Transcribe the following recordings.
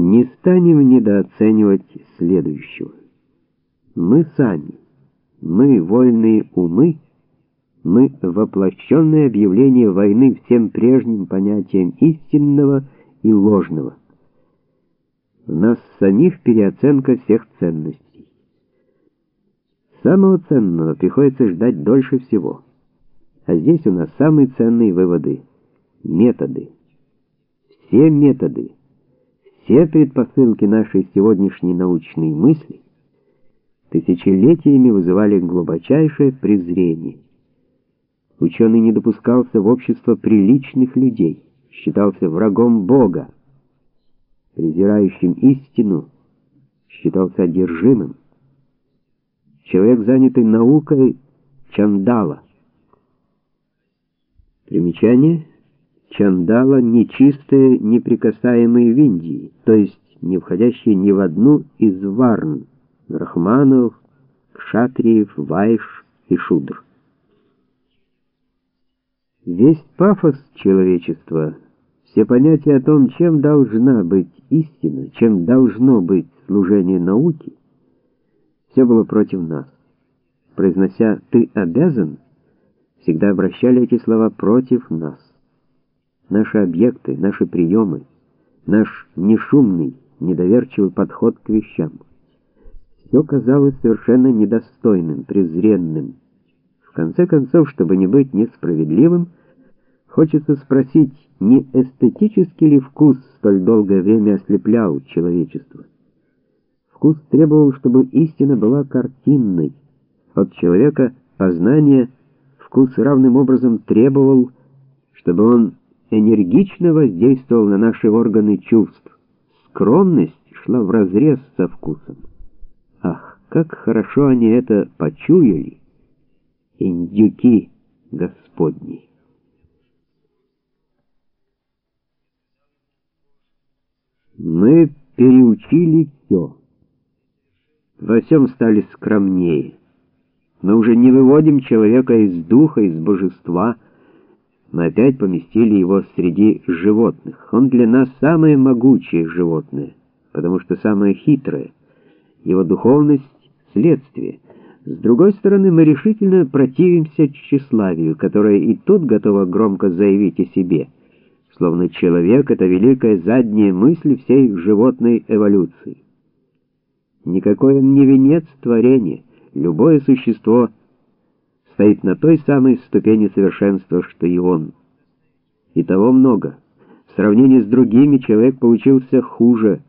Не станем недооценивать следующего. Мы сами, мы вольные умы, мы воплощенное объявление войны всем прежним понятиям истинного и ложного. В нас самих переоценка всех ценностей. Самого ценного приходится ждать дольше всего. А здесь у нас самые ценные выводы — методы. Все методы, все предпосылки нашей сегодняшней научной мысли тысячелетиями вызывали глубочайшее презрение. Ученый не допускался в общество приличных людей, считался врагом Бога, презирающим истину, считался одержимым. Человек, занятый наукой, чандала. Примечание. Чандала — нечистые, неприкасаемые в Индии, то есть не входящие ни в одну из варн, рахманов, кшатриев, вайш и шудр. Весь пафос человечества, все понятия о том, чем должна быть истина, чем должно быть служение науки, все было против нас. Произнося «ты обязан», всегда обращали эти слова против нас. Наши объекты, наши приемы, наш нешумный, недоверчивый подход к вещам. Все казалось совершенно недостойным, презренным, в конце концов, чтобы не быть несправедливым, хочется спросить, не эстетический ли вкус столь долгое время ослеплял человечество? Вкус требовал, чтобы истина была картинной. От человека познание вкус равным образом требовал, чтобы он энергично воздействовал на наши органы чувств. Скромность шла вразрез со вкусом. Ах, как хорошо они это почуяли! индюки Господни. Мы переучили все. Во всем стали скромнее. Мы уже не выводим человека из духа, из божества. Мы опять поместили его среди животных. Он для нас самое могучее животное, потому что самое хитрое. Его духовность — следствие — с другой стороны, мы решительно противимся тщеславию, которое и тут готово громко заявить о себе, словно человек — это великая задняя мысль всей животной эволюции. Никакой он не венец творения, любое существо стоит на той самой ступени совершенства, что и он. И того много. В сравнении с другими человек получился хуже.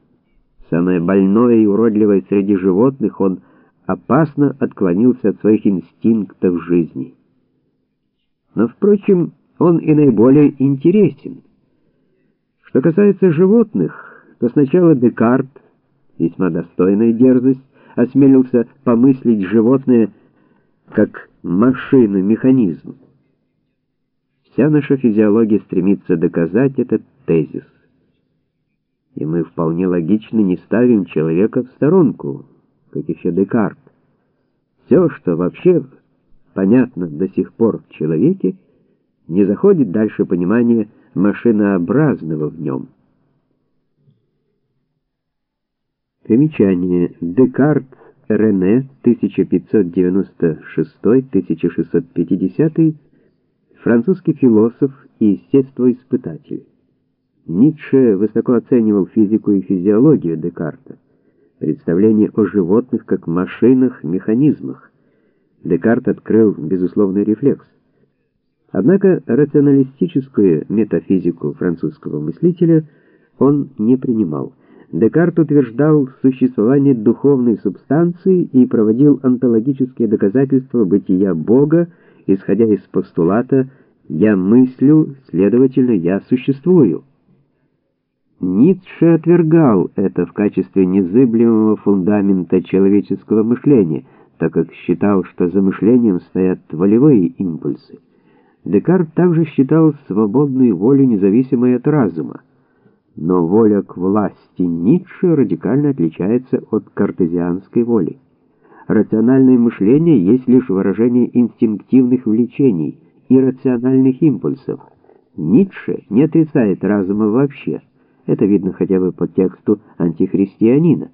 Самое больное и уродливое среди животных он — опасно отклонился от своих инстинктов жизни. Но, впрочем, он и наиболее интересен. Что касается животных, то сначала Декарт, весьма достойная дерзость, осмелился помыслить животное как машину, механизм. Вся наша физиология стремится доказать этот тезис. И мы вполне логично не ставим человека в сторонку, как еще Декарт. Все, что вообще понятно до сих пор в человеке, не заходит дальше понимания машинообразного в нем. Примечание. Декарт Рене, 1596-1650, французский философ и естествоиспытатель. Ницше высоко оценивал физику и физиологию Декарта представление о животных как машинах, механизмах. Декарт открыл безусловный рефлекс. Однако рационалистическую метафизику французского мыслителя он не принимал. Декарт утверждал существование духовной субстанции и проводил онтологические доказательства бытия Бога, исходя из постулата «я мыслю, следовательно, я существую». Ницше отвергал это в качестве незыблемого фундамента человеческого мышления, так как считал, что за мышлением стоят волевые импульсы. Декарт также считал свободную волю независимой от разума. Но воля к власти Ницше радикально отличается от картезианской воли. Рациональное мышление есть лишь выражение инстинктивных влечений, иррациональных импульсов. Ницше не отрицает разума вообще. Это видно хотя бы по тексту антихристианина.